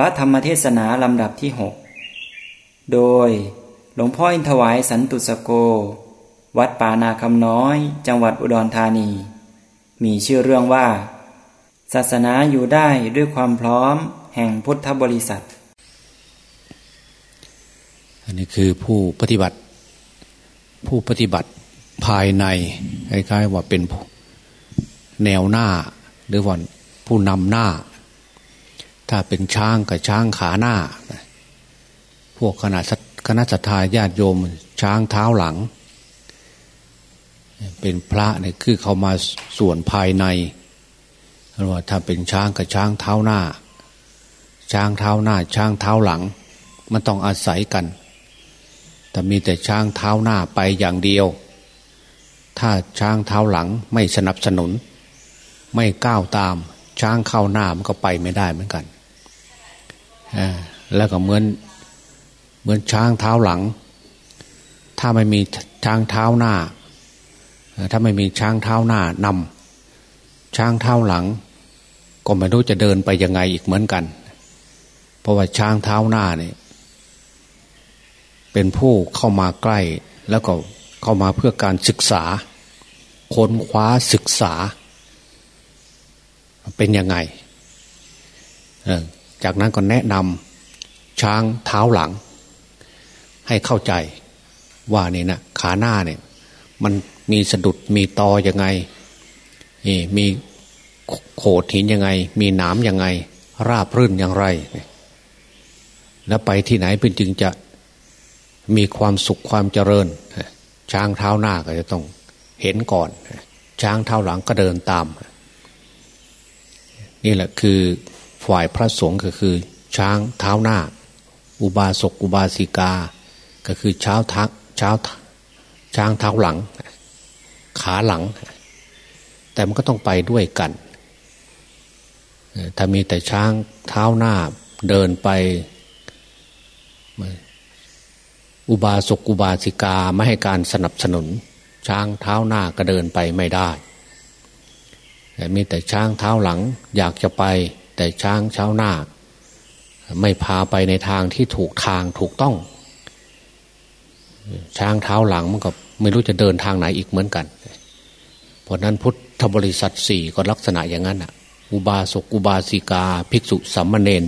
พระธรรมเทศนาลำดับที่หกโดยหลวงพ่ออินทวายสันตุสโก วัดป่านาคำน้อยจังหวัดอุดรธานี มีชื่อเรื่องว่า ศาสนาอยู่ได้ด้วยความพร้อมแห่งพุทธบริษัท อันนี้คือผู้ปฏิบัติ ผู้ปฏิบัติภายในคล้ายๆว่าเป็นแนวหน้า หรือว่าผู้นำหน้า ถ้าเป็นช้างกับช้างขาหน้า พวกคณะคณะสัตยาญาติโยม ช้างเท้าหลัง เป็นพระเนี่ยคือเขามาส่วนภายในว่าถ้าเป็นช้างกับช้างเท้าหน้า ช้างเท้าหน้า ช้างเท้าหลัง มันต้องอาศัยกัน แต่มีแต่ช้างเท้าหน้าไปอย่างเดียว ถ้าช้างเท้าหลังไม่สนับสนุน ไม่ก้าวตามช้างเข้าหน้ามันก็ไปไม่ได้เหมือนกัน แล้วก็เหมือนเหมือนช้างเท้าหลัง ถ้าไม่มีช้างเท้าหน้า ถ้าไม่มีช้างเท้าหน้านำช้างเท้าหลัง ก็ไม่รู้จะเดินไปยังไงอีกเหมือนกัน เพราะว่าช้างเท้าหน้าเนี่ยเป็นผู้เข้ามาใกล้แล้วก็เข้ามาเพื่อการศึกษา ค้นคว้าศึกษา เป็นยังไง จากนั้นก็แนะนำช้างเท้าหลัง ให้เข้าใจว่านี่นะขาหน้าเนี่ยมันมีสะดุดมีตอยังไงมีโขดหินยังไง มีหนามยังไง ราบรื่นอย่างไร แล้วไปที่ไหนเป็นจึงจะมีความสุขความเจริญ ช้างเท้าหน้าก็จะต้องเห็นก่อน ช้างเท้าหลังก็เดินตาม นี่แหละคือ ฝ่ายพระสงฆ์ก็คือ ช้างเท้าหน้า อุบาสกอุบาสิกา ก็คือเช้าทักเช้าช้างเท้าหลัง ขาหลัง แต่มันก็ต้องไปด้วยกันถ้ามีแต่ช้างเท้าหน้าเดินไป อุบาสกอุบาสิกาไม่ให้การสนับสนุน ช้างเท้าหน้าก็เดินไปไม่ได้มีแต่ช้างเท้าหลังอยากจะไป แต่ช้างเช้าหน้าไม่พาไปในทางที่ถูกทางถูกต้อง ช้างเท้าหลังมันก็ไม่รู้จะเดินทางไหนอีกเหมือนกัน เพราะนั้นพุทธบริษัทสี่ก็ลักษณะอย่างนั้นอะ อุบาสกอุบาสิกา ภิกษุสัมมาเนน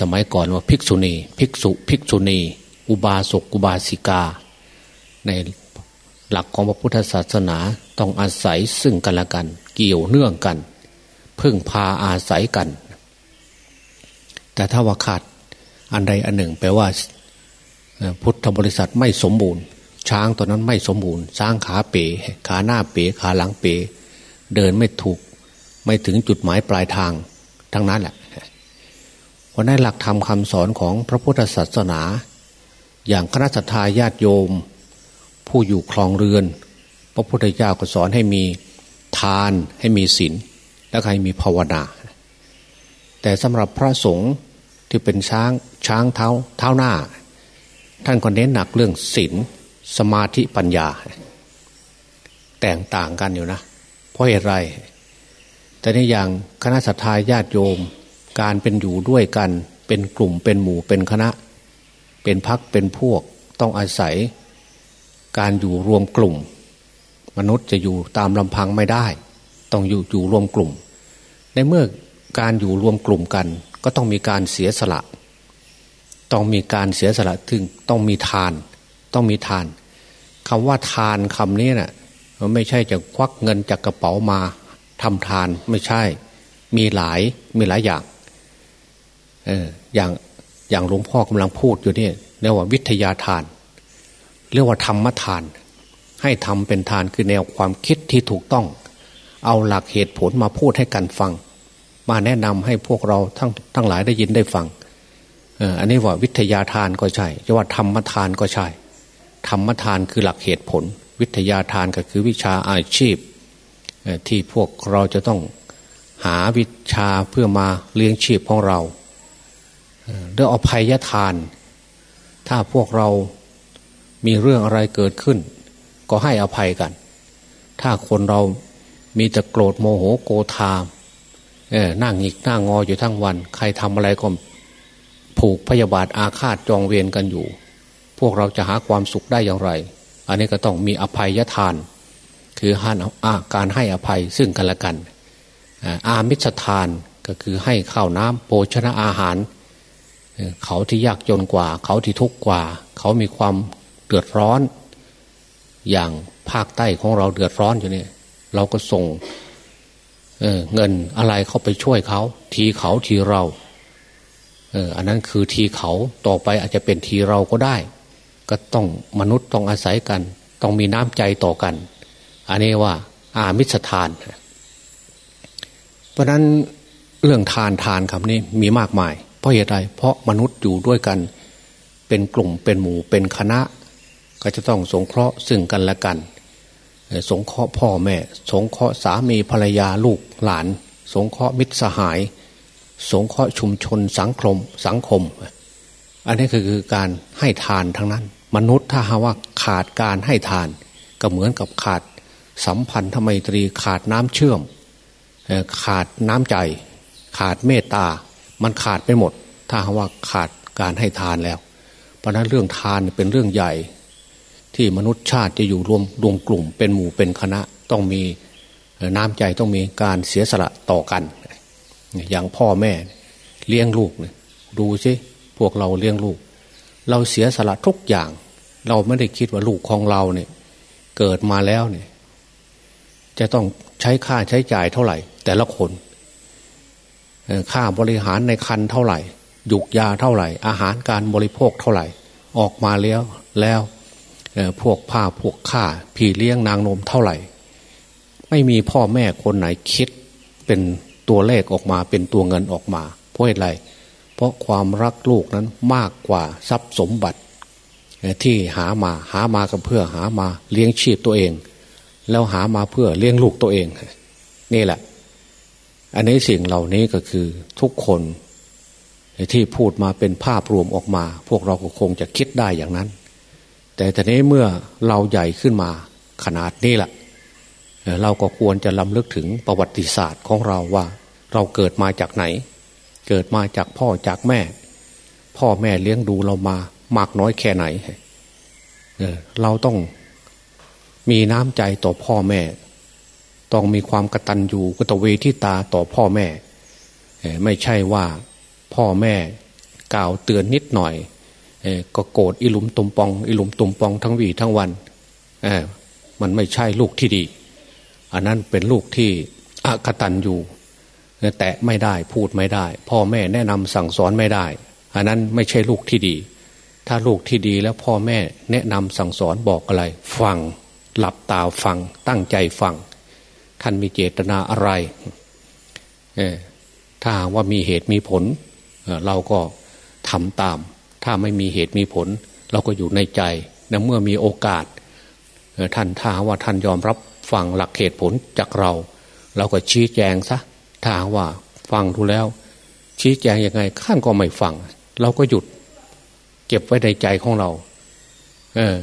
สมัยก่อนว่าภิกษุณี ภิกษุ ภิกษุณี อุบาสกอุบาสิกา ในหลักของพระพุทธศาสนาต้องอาศัยซึ่งกันและกัน เกี่ยวเนื่องกัน พึ่งพาอาศัยกัน แต่ถ้าว่าขาดอันใดอันหนึ่งแปลว่า พุทธบริษัทไม่สมบูรณ์ ช้างตัวนั้นไม่สมบูรณ์ช้างขาเป๋ขาหน้าเป๋ขาหลังเป๋เดินไม่ถูกไม่ถึงจุดหมายปลายทางทั้งนั้นแหละเพราะในหลักธรรมคำสอนของพระพุทธศาสนา อย่างคณะสัตยาญาติโยม ผู้อยู่คลองเรือน พระพุทธเจ้าก็สอนให้มีทานให้มีศีล แล้วใครมีภาวนา แต่สำหรับพระสงฆ์ที่เป็นช้างช้างเท้าเท้าหน้า ท่านก็เน้นหนักเรื่องศีลสมาธิปัญญา แตกต่างกันอยู่นะ เพราะเหตุไร แต่ในอย่างคณะสัตยาญาติโยม การเป็นอยู่ด้วยกัน เป็นกลุ่มเป็นหมู่เป็นคณะ เป็นพักเป็นพวกต้องอาศัย การอยู่รวมกลุ่ม มนุษย์จะอยู่ตามลำพังไม่ได้ ต้องอยู่อยู่รวมกลุ่ม ในเมื่อการอยู่รวมกลุ่มกัน ก็ต้องมีการเสียสละ ต้องมีการเสียสละถึงต้องมีทาน ต้องมีทานคำว่าทานคำนี้นะ่ะมันไม่ใช่จะควักเงินจากกระเป๋ามาทำทานไม่ใช่ มีหลายมีหลายอย่างเอออย่างอย่างหลวงพ่อกำลังพูดอยู่นี่เรียกว่าวิทยาทาน เรียกว่าธรรมทาน ให้ทำเป็นทานคือแนวความคิดที่ถูกต้อง เอาหลักเหตุผลมาพูดให้กันฟัง มาแนะนำให้พวกเราทั้งทั้งหลายได้ยินได้ฟังอันนี้ว่าวิทยาทานก็ใช่จะว่าธรรมทานก็ใช่ ธรรมทานคือหลักเหตุผล วิทยาทานก็คือวิชาอาชีพ ที่พวกเราจะต้องหาวิชาเพื่อมาเลี้ยงชีพของเราด้วยอภัยทาน ถ้าพวกเรามีเรื่องอะไรเกิดขึ้น ก็ให้อภัยกัน ถ้าคนเรามีแต่โกรธโมโหโกธา เออนั่งหงิกนั่งงออยู่ทั้งวัน ใครทำอะไรก็ผูกพยาบาทอาฆาตจองเวรกันอยู่ พวกเราจะหาความสุขได้อย่างไร อันนี้ก็ต้องมีอภัยทาน คือหานอาการให้อภัยซึ่งกันและกันอามิสทานก็คือให้ข้าวน้ำโภชนะอาหาร เขาที่ยากจนกว่า เขาที่ทุกข์กว่า เขามีความเดือดร้อน อย่างภาคใต้ของเราเดือดร้อนอยู่เนี่ย เราก็ส่ง เเงินอะไรเข้าไปช่วยเขา ทีเขาทีเราเอออันนั้นคือทีเขาต่อไปอาจจะเป็นทีเราก็ได้ ก็ต้องมนุษย์ต้องอาศัยกัน ต้องมีน้ำใจต่อกัน อันนี้ว่า อามิสทาน เพราะนั้นเรื่องทานทานคำนี้มีมากมาย เพราะเหตุใดเพราะมนุษย์อยู่ด้วยกัน เป็นกลุ่มเป็นหมู่เป็นคณะ ก็จะต้องสงเคราะห์ซึ่งกันและกัน สงเคราะห์พ่อแม่ สงเคราะห์สามีภรรยาลูกหลาน สงเคราะห์มิตรสหาย สงเคราะห์ชุมชนสังคมสังคม อันนี้คือการให้ทานทั้งนั้น มนุษย์ถ้าหาว่าขาดการให้ทาน ก็เหมือนกับขาดสัมพันธไมตรีขาดน้ำเชื่อม ขาดน้ำใจ ขาดเมตตา มันขาดไปหมด ถ้าหาว่าขาดการให้ทานแล้ว เพราะนั้นเรื่องทานเป็นเรื่องใหญ่ ที่มนุษย์ชาติจะอยู่รวมรวมกลุ่ม เป็นหมู่เป็นคณะต้องมีน้ำใจต้องมีการเสียสละต่อกัน อย่างพ่อแม่เลี้ยงลูกเนี่ยดูสิพวกเราเลี้ยงลูก เราเสียสละทุกอย่าง เราไม่ได้คิดว่าลูกของเราเนี่ย เกิดมาแล้วเนี่ย จะต้องใช้ค่าใช้จ่ายเท่าไหร่ แต่ละคนค่าบริหารในคันเท่าไหร่ยุกยาเท่าไหร่ อาหารการบริโภคเท่าไหร่ ออกมาแล้วแล้ว พวกผ้าพวกข้าพี่เลี้ยงนางนมเท่าไหร่ ไม่มีพ่อแม่คนไหนคิดเป็นตัวเลขออกมาเป็นตัวเงินออกมา เพราะอะไร เพราะความรักลูกนั้นมากกว่าทรัพย์สมบัติ ที่หามาหามาก็เพื่อหามาเลี้ยงชีพตัวเอง แล้วหามาเพื่อเลี้ยงลูกตัวเอง นี่แหละ อันนี้สิ่งเหล่านี้ก็คือทุกคนที่พูดมาเป็นภาพรวมออกมา พวกเราก็คงจะคิดได้อย่างนั้น แต่ทีนี้เมื่อเราใหญ่ขึ้นมาขนาดนี้แหละเราก็ควรจะลำลึกถึงประวัติศาสตร์ของเราว่า เราเกิดมาจากไหน เกิดมาจากพ่อจากแม่ พ่อแม่เลี้ยงดูเรามามากน้อยแค่ไหนเราต้องมีน้ำใจต่อพ่อแม่ ต้องมีความกตัญญูกตเวทิตาต่อพ่อแม่ ไม่ใช่ว่าพ่อแม่กล่าวเตือนนิดหน่อย ก็โกรธอิลุมตุมปอง อิลุมตุมปองทั้งวีทั้งวันมันไม่ใช่ลูกที่ดี อันนั้นเป็นลูกที่อกตันอยู่แตะไม่ได้พูดไม่ได้ พ่อแม่แนะนำสั่งสอนไม่ได้ อันนั้นไม่ใช่ลูกที่ดี ถ้าลูกที่ดีแล้วพ่อแม่แนะนำสั่งสอนบอกอะไร ฟังหลับตาฟัง ตั้งใจฟัง ท่านมีเจตนาอะไรถ้าว่ามีเหตุมีผล เราก็ทำตาม ถ้าไม่มีเหตุมีผล เราก็อยู่ในใจและเมื่อมีโอกาสท่านถ้าว่าท่านยอมรับฟังหลักเหตุผลจากเรา เราก็ชี้แจงซะถ้าว่าฟังดูแล้ว ชี้แจงยังไงข้านก็ไม่ฟัง เราก็หยุด เก็บไว้ในใจของเรา เออ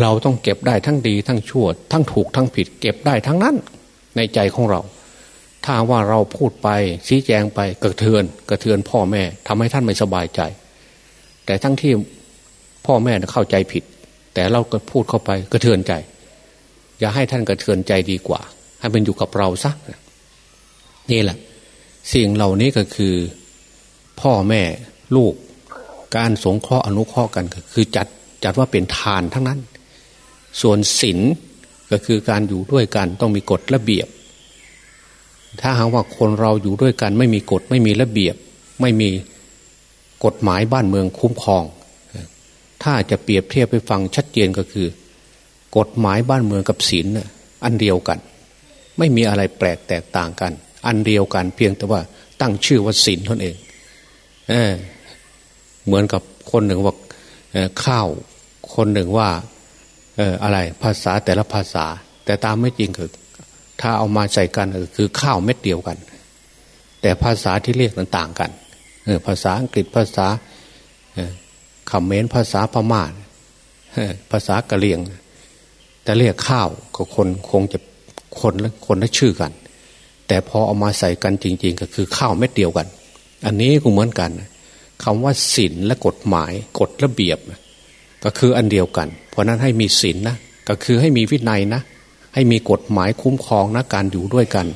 เราต้องเก็บได้ทั้งดี ทั้งชั่ว ทั้งถูกทั้งผิด เก็บได้ทั้งนั้น ในใจของเรา ถ้าว่าเราพูดไปชี้แจงไปกระเทือน กระเทือนพ่อแม่ทำให้ท่านไม่สบายใจ แต่ทั้งที่พ่อแม่เข้าใจผิด แต่เราก็พูดเข้าไปกระเทือนใจ อย่าให้ท่านกระเทือนใจดีกว่า ให้มันอยู่กับเราซะนี่แหละ สิ่งเหล่านี้ก็คือ พ่อแม่ลูก การสงเคราะห์อนุเคราะห์กันก็คือจัดจัดว่าเป็นทานทั้งนั้น ส่วนศีลก็คือการอยู่ด้วยกันต้องมีกฎระเบียบ ถ้าหากว่าคนเราอยู่ด้วยกันไม่มีกฎไม่มีระเบียบ ไม่มี กฎหมายบ้านเมืองคุ้มครอง ถ้าจะเปรียบเทียบไปฟังชัดเจนก็คือ กฎหมายบ้านเมืองกับศีลอันเดียวกัน ไม่มีอะไรแปลกแตกต่างกัน อันเดียวกันเพียงแต่ว่าตั้งชื่อว่าศีลตนเองเออเหมือนกับคนหนึ่งว่าข้าว คนหนึ่งว่าออะไรภาษาแต่ละภาษา แต่ตามไม่จริงคือ ถ้าเอามาใส่กันคือข้าวเม็ดเดียวกัน แต่ภาษาที่เรียกนั้นต่างกัน ภาษาอังกฤษภาษาคำเมนภาษาพม่าภาษากะเหรี่ยง แต่เรียกข้าวก็คนคงจะคนละคนละชื่อกัน แต่พอเอามาใส่กันจริง ๆ ก็คือข้าวเม็ดเดียวกัน อันนี้ก็เหมือนกันคำว่าศีลและกฎหมายกฎระเบียบ ก็คืออันเดียวกัน เพราะนั้นให้มีศีลนะก็คือให้มีวินัยนะ ให้มีกฎหมายคุ้มครองนะการอยู่ด้วยกัน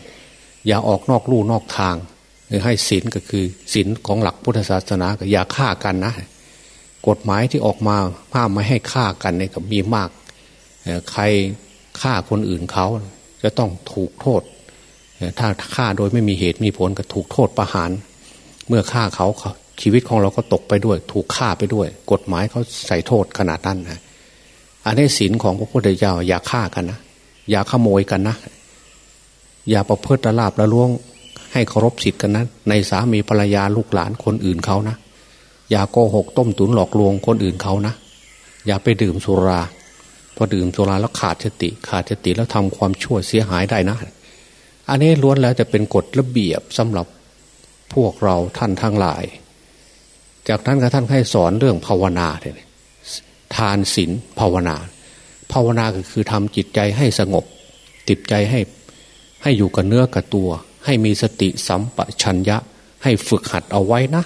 อย่าออกนอกลู่นอกทาง รือให้ศีลก็คือศีลของหลักพุทธศาสนาก็อย่าฆ่ากันนะ กฎหมายที่ออกมาห้ามไม่ให้ฆ่ากันเนี่ยก็มีมาก ใครฆ่าคนอื่นเขาจะต้องถูกโทษ ถ้าฆ่าโดยไม่มีเหตุมีผลก็ถูกโทษประหาร เมื่อฆ่าเขาชีวิตของเราก็ตกไปด้วย ถูกฆ่าไปด้วย กฎหมายเขาใส่โทษขนาดนั้นนะอันนี้ศีลของพระพุทธเจ้าอย่าฆ่ากันนะอย่าขโมยกันนะอย่าประพฤติละลาบละล่วง ให้เคารพสิทธิ์กันนะในสามีภรรยาลูกหลานคนอื่นเขานะ อย่าโกหกต้มตุ๋นหลอกลวงคนอื่นเขานะ อย่าไปดื่มสุราพอดื่มสุราแล้วขาดสติ ขาดสติแล้วทำความชั่วเสียหายได้นะ อันนี้ล้วนแล้วจะเป็นกฎระเบียบสำหรับพวกเราท่านทั้งหลาย จากนั้นก็ท่านให้สอนเรื่องภาวนาเลยทานศีลภาวนา ภาวนาก็คือทำจิตใจให้สงบติดใจให้ให้อยู่กับเนื้อกับตัว ให้มีสติสัมปชัญญะ ให้ฝึกหัดเอาไว้นะ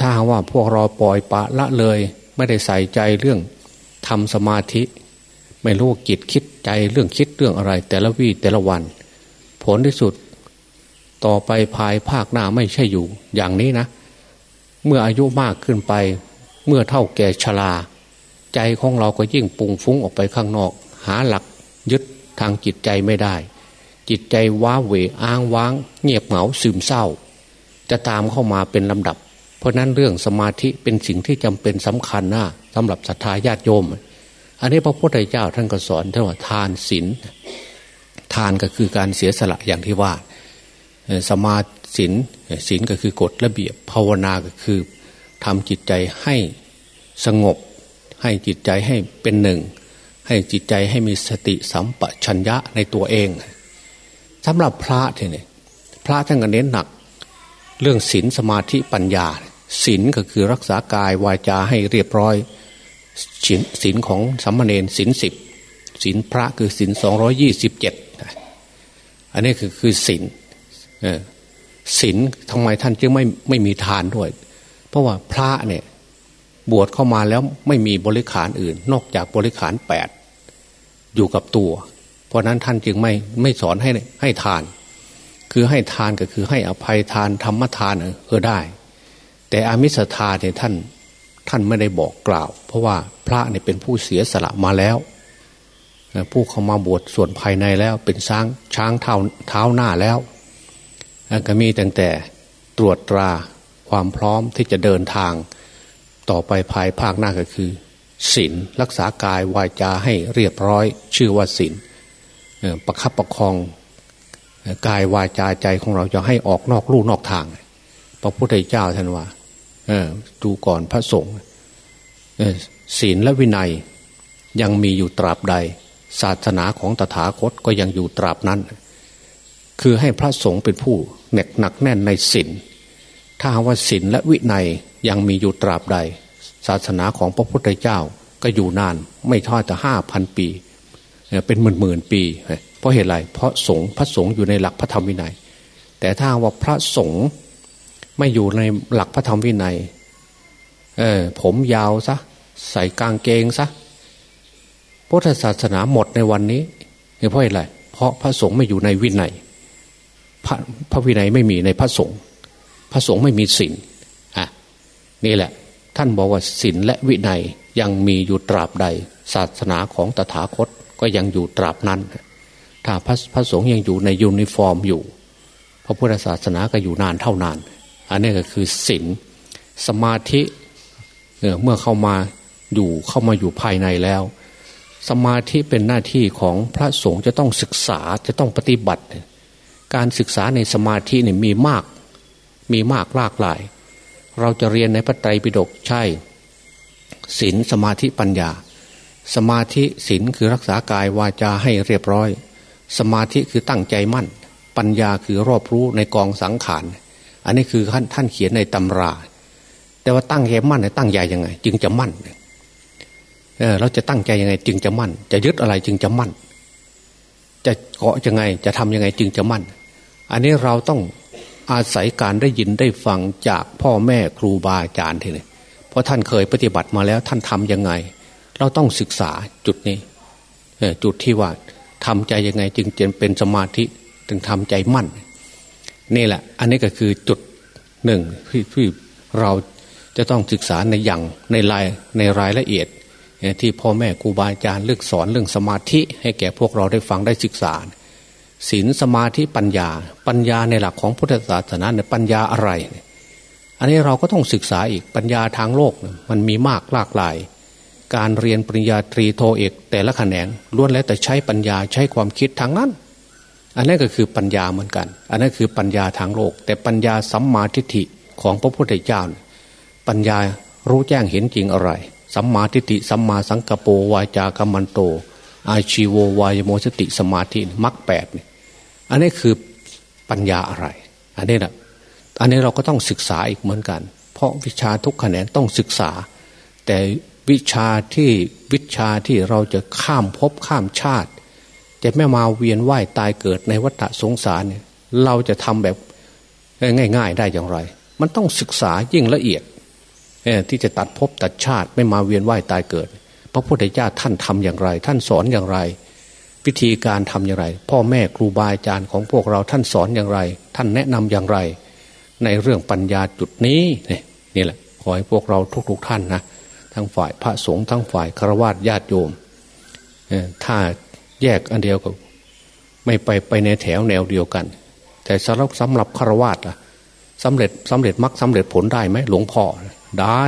ถ้าหากว่าพวกเราปล่อยปะละเลย ไม่ได้ใส่ใจเรื่องทำสมาธิ ไม่รู้กิจคิดใจเรื่องคิดเรื่องอะไร แต่ละวี่แต่ละวัน ผลที่สุด ต่อไปภายภาคหน้าไม่ใช่อยู่ อย่างนี้นะ เมื่ออายุมากขึ้นไป เมื่อเท่าแก่ชราใจของเราก็ยิ่งปุงฟุ้งออกไปข้างนอก หาหลักยึดทางจิตใจไม่ได้ จิตใจว้าเหวอ้างว้าง เงียบเหงาซึมเศร้า จะตามเข้ามาเป็นลำดับ เพราะนั้นเรื่องสมาธิเป็นสิ่งที่จำเป็นสำคัญนะสำหรับศรัทธาญาติโยม อันนี้พระพุทธเจ้าท่านก็สอนท่านว่าทานศีลทานก็คือการเสียสละอย่างที่ว่า สมาศีลศีลก็คือกฎระเบียบภาวนาก็คือทำจิตใจให้สงบ ให้จิตใจให้เป็นหนึ่ง ให้จิตใจให้มีสติสัมปชัญญะในตัวเอง สำหรับพระเนี่ยพระท่านก็เน้นหนัก เรื่องศีลสมาธิปัญญาศีลก็คือรักษากายวาจาให้เรียบร้อยศีลของสัมมาเนนศีลสิบศีลพระคือศีลสองร้อยี่สิบเจ็ดอันนี้คือคือศีลศีลทำไมท่านจึงไม่ไม่มีทานด้วย เพราะว่าพระเนี่ยบวชเข้ามาแล้วไม่มีบริขารอื่น นอกจากบริขารแปดอยู่กับตัว เพราะนั้นท่านจึงไม่ไม่สอนให้ให้ทาน คือให้ทานก็คือให้อภัยทานธรรมทานเออได้ แต่อามิสทานเนี่ยท่านท่านไม่ได้บอกกล่าว เพราะว่าพระเนี่ยเป็นผู้เสียสละมาแล้วผู้เข้ามาบวชส่วนภายในแล้วเป็นช้างช้างเท้าเท้าหน้าแล้วก็มีตั้งแต่ตรวจตราความพร้อมที่จะเดินทาง ต่อไปภายภาคหน้าก็คือศีลรักษากายวาจาให้เรียบร้อย ชื่อว่าศีล ประคับประคองกายวาจาใจของเราจะให้ออกนอกลู่นอกทาง พระพุทธเจ้าท่านว่าดูก่อนพระสงฆ์ศีลและวินัยยังมีอยู่ตราบใด ศาสนาของตถาคตก็ยังอยู่ตราบนั้น คือให้พระสงฆ์เป็นผู้เหน็กหนักแน่นในศีลถ้าว่าศีลและวินัยยังมีอยู่ตราบใด ศาสนาของพระพุทธเจ้าก็อยู่นาน ไม่ทอดแต่ห้าพันปี เป็นหมื่นหมื่นปี เพราะเหตุไรเพราะสงฆ์พระสงฆ์อยู่ในหลักพระธรรมวินัย แต่ถ้าว่าพระสงฆ์ไม่อยู่ในหลักพระธรรมวินัยเออผมยาวซะใส่กางเกงซะพุทธศาสนาหมดในวันนี้เพราะอะไรเพราะพระสงฆ์ไม่อยู่ในวินัยพระพระวินัยไม่มีในพระสงฆ์พระสงฆ์ไม่มีศีลนี่แหละ ท่านบอกว่าศีลและวินัยยังมีอยู่ตราบใด ศาสนาของตถาคต ก็ยังอยู่ตราบนั้น ถ้าพระพระสงฆ์ยังอยู่ในยูนิฟอร์มอยู่ พระพุทธศาสนาก็อยู่นานเท่านาน อันนี้ก็คือศีลสมาธิเมื่อเข้ามาอยู่เข้ามาอยู่ภายในแล้ว สมาธิเป็นหน้าที่ของพระสงฆ์จะต้องศึกษาจะต้องปฏิบัติ การศึกษาในสมาธิเนี่ยมีมาก มีมากหลากหลาย เราจะเรียนในพระไตรปิฎกใช่ศีลสมาธิปัญญา สมาธิศีลคือรักษากายวาจาให้เรียบร้อย สมาธิคือตั้งใจมั่น ปัญญาคือรอบรู้ในกองสังขาร อันนี้คือท่านท่านเขียนในตำรา แต่ว่าตั้งใจมั่นตั้งใจยังไง จึงจะมั่นเออเราจะตั้งใจยังไง จึงจะมั่น จะยึดอะไรจึงจะมั่น จะเกาะยังไง จะทํำยังไงจึงจะมั่น อันนี้เราต้องอาศัยการได้ยินได้ฟังจากพ่อแม่ครูบาอาจารย์ทีนี้เพราะท่านเคยปฏิบัติมาแล้วท่านทำยังไง เราต้องศึกษาจุดนี้จุดที่ว่าทำใจยังไงจึงจะเป็นสมาธิถึงทำใจมั่น นี่แหละ อันนี้ก็คือจุดหนึ่งที่ที่เราจะต้องศึกษาในอย่างในรายในรายละเอียด ที่พ่อแม่ครูบาอาจารย์เลือกสอนเรื่องสมาธิ ให้แก่พวกเราได้ฟังได้ศึกษาศีลสมาธิปัญญา ปัญญาในหลักของพุทธศาสนาเนี่ยปัญญาอะไร อันนี้เราก็ต้องศึกษาอีกปัญญาทางโลกมันมีมากหลากหลาย การเรียนปริญญาตรีโทเอก แต่ละแขนงล้วนแล้วแต่ใช้ปัญญาใช้ความคิดทางนั้น อันนั้นก็คือปัญญาเหมือนกัน อันนั้นคือปัญญาทางโลก แต่ปัญญาสัมมาทิฏฐิของพระพุทธเจ้าปัญญารู้แจ้งเห็นจริงอะไร สัมมาทิฏฐิสัมมาสังกปรวาจากัมมันโต อาชีโววายโมสติสมาธิมรรคแปดเนี่ยอันนี้คือปัญญาอะไร อันนี้แหละอันนี้เราก็ต้องศึกษาอีกเหมือนกัน เพราะวิชาทุกแขนงต้องศึกษา แต่ วิชาที่วิชาที่เราจะข้ามภพข้ามชาติ จะไม่มาเวียนว่ายตายเกิดในวัฏสงสารเนี่ยเราจะทำแบบง่าย ๆ ได้อย่างไร มันต้องศึกษายิ่งละเอียดที่จะตัดภพตัดชาติไม่มาเวียนว่ายตายเกิด พระพุทธเจ้าท่านทำอย่างไร ท่านสอนอย่างไรวิธีการทำอย่างไร พ่อแม่ครูบาอาจารย์ของพวกเราท่านสอนอย่างไร ท่านแนะนำอย่างไร ในเรื่องปัญญาจุดนี้นี่แหละขอให้พวกเราทุกๆทท่านนะ ทั้งฝ่ายพระสงฆ์ทั้งฝ่ายฆราวาสญาติโยมถ้าแยกอันเดียวก็ไม่ไปไปในแถวแนวเดียวกัน แต่สำหรับสำหรับฆราวาสล่ะสำเร็จสำเร็จมรรคสาเร็จผลได้ไหมหลวงพ่อได้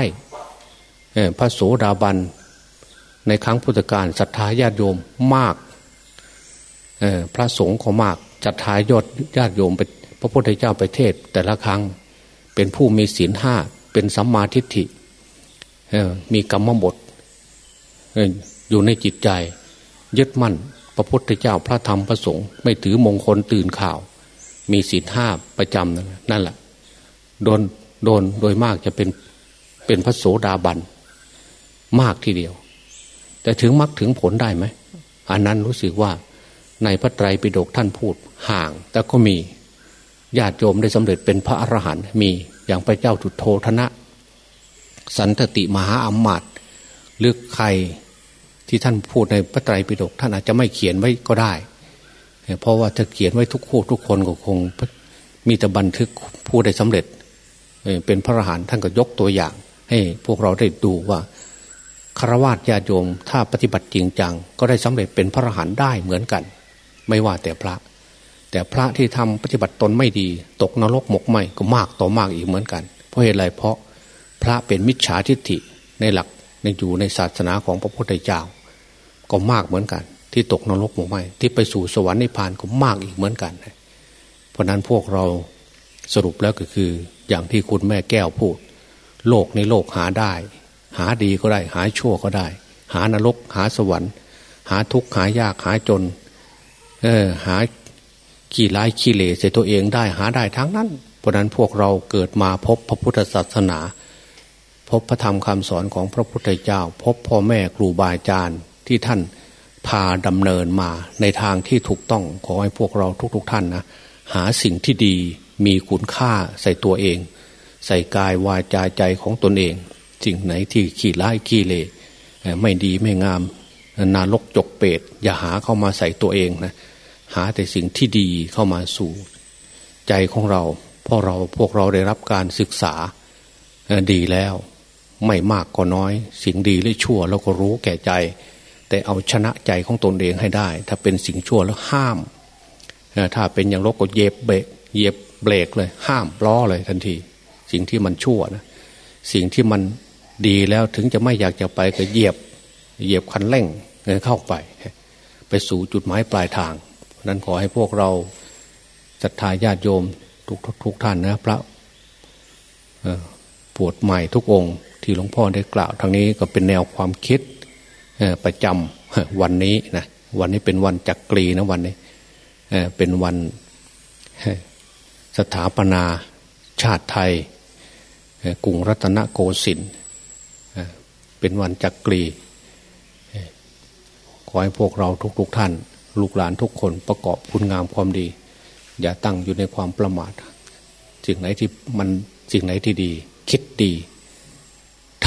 พระโสดาบันในครั้งพุทธกาลศรัทธาญาติโยมมากพระสงฆ์ขอมากจัดทายยอดญาติโยมไปพระพุทธเจ้าไปเทศแต่ละครั้งเป็นผู้มีศีลห้าเป็นสัมมาทิฏฐิ มีกรรมบทอยู่ในจิตใจ ยึดมั่น พระพุทธเจ้าพระธรรมพระสงฆ์ไม่ถือมงคลตื่นข่าว มีศีลห้าประจำนั่นแหละโดนโดนโดยมากจะเป็นเป็นพระโสดาบันมากทีเดียว แต่ถึงมรรคถึงผลได้ไหมอันนั้นรู้สึกว่าในพระไตรปิฎกท่านพูดห่าง แต่ก็มีญาติโยมได้สำเร็จเป็นพระอรหันต์มีอย่างพระเจ้าจุดโทธนะ สันตติมหาอัมมาตเลือกใครที่ท่านพูดในพระไตรปิฎกท่านอาจจะไม่เขียนไว้ก็ได้ เพราะว่าถ้าเขียนไว้ทุกคู่ทุกคนก็คง มีแต่บันทึกผู้ได้สำเร็จ เป็นพระอรหันต์ท่านก็ยกตัวอย่าง ให้พวกเราได้ดูว่าคารวะญาโยมถ้าปฏิบัติจริงจัง ก็ได้สำเร็จเป็นพระอรหันต์ได้เหมือนกัน ไม่ว่าแต่พระ แต่พระที่ทำปฏิบัติตนไม่ดี ตกนรกหมกไหมก็มากต่อมากอีกเหมือนกัน เพราะเหตุไรเพราะ พระเป็นมิจฉาทิฏฐิในหลักในอยู่ในศาสนาของพระพุทธเจ้า ก็มากเหมือนกัน ที่ตกนรกหมกไหมที่ไปสู่สวรรค์นิพพานก็มากอีกเหมือนกัน เพราะนั้นพวกเราสรุปแล้วก็คือ อย่างที่คุณแม่แก้วพูด โลกในโลกหาได้ หาดีก็ได้ หาชั่วก็ได้ หานรก หาสวรรค์ หาทุกข์หายากหาจน เออหาขี้ร้ายขี้เหร่ใส่ตัวเองได้หาได้ทั้งนั้น เพราะนั้นพวกเราเกิดมาพบพระพุทธศาสนา พบพระธรรมคำสอนของพระพุทธเจ้า พบพ่อแม่ครูบาอาจารย์ที่ท่านพาดำเนินมาในทางที่ถูกต้องขอให้พวกเราทุก ๆทท่านนะหาสิ่งที่ดีมีคุณค่าใส่ตัวเอง ใส่กายวาจาใจของตนเอง สิ่งไหนที่ขี้ร้ายขี้เละไม่ดีไม่งามนาลกจกเปรตอย่าหาเข้ามาใส่ตัวเองนะหาแต่สิ่งที่ดีเข้ามาสู่ใจของเราเพราะเราพวกเราได้รับการศึกษาดีแล้ว ไม่มากก็น้อย สิ่งดีหรือชั่วเราก็รู้แก่ใจ แต่เอาชนะใจของตนเองให้ได้ ถ้าเป็นสิ่งชั่วแล้วห้าม ถ้าเป็นอย่างรกก็เย็บเบรกเย็บเบรกเลย ห้ามล้อเลยทันที สิ่งที่มันชั่วนะสิ่งที่มันดีแล้วถึงจะไม่อยากจะไปก็เหยียบเหยียบคันเร่งเข้าไป ไปสู่จุดหมายปลายทาง นั้นขอให้พวกเราศรัทธาญาติโยมทุกทุกท่านนะพระปวดใหม่ทุกองค์ ที่หลวงพ่อได้กล่าวทางนี้ก็เป็นแนวความคิดประจำวันนี้นะวันนี้เป็นวันจักกรีนะวันนี้เป็นวันสถาปนาชาติไทยกรุงรัตนโกสินทร์เป็นวันจักกรีขอให้พวกเราทุกๆทท่าน ลูกหลานทุกคนประกอบคุณงามความดี อย่าตั้งอยู่ในความประมาทสิ่งไหนที่มันสิ่งไหนที่ดี คิดดี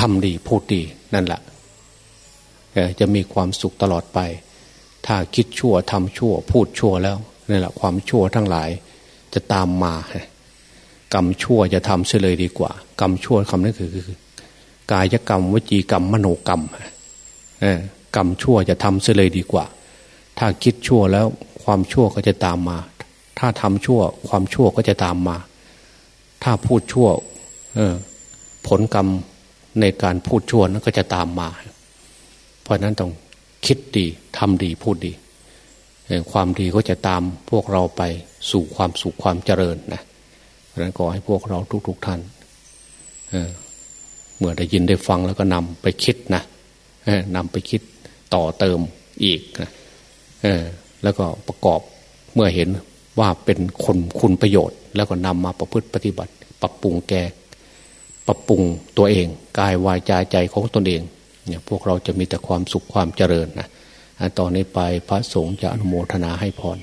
ทำดีพูดดีนั่นแหละจะมีความสุขตลอดไป ถ้าคิดชั่วทำชั่ว พูดชั่วแล้วนี่แหละความชั่วทั้งหลายจะตามมากรรมชั่วจะทำเสียเลยดีกว่า กรรมชั่วคำนั้นคือคือ กายกรรมวจีกรรมมโนกรรมกรรมชั่วจะทำเสียเลยดีกว่า ถ้าคิดชั่วแล้วความชั่วก็จะตามมา ถ้าทำชั่ว ความชั่วก็จะตามมา ถ้าพูดชั่วผลกรรม ในการพูดชั่วนั้นก็จะตามมา เพราะนั้นต้องคิดดีทำดีพูดดี ความดีก็จะตามพวกเราไปสู่ความสุขความเจริญนะเพราะนั้นขอให้พวกเราทุกๆทท่านเเมื่อได้ยินได้ฟังแล้วก็นำไปคิดนะนำไปคิดต่อเติมอีกนะแล้วก็ประกอบเมื่อเห็นว่าเป็นคนคุณประโยชน์ แล้วก็นำมาประพฤติปฏิบัติ ปรับปรุงแก ปรับปรุงตัวเอง กายวายใจใจของตนเองเนี่ยพวกเราจะมีแต่ความสุขความเจริญนะตอนนี้ไปพระสงฆ์จะอนุโมทนาให้พร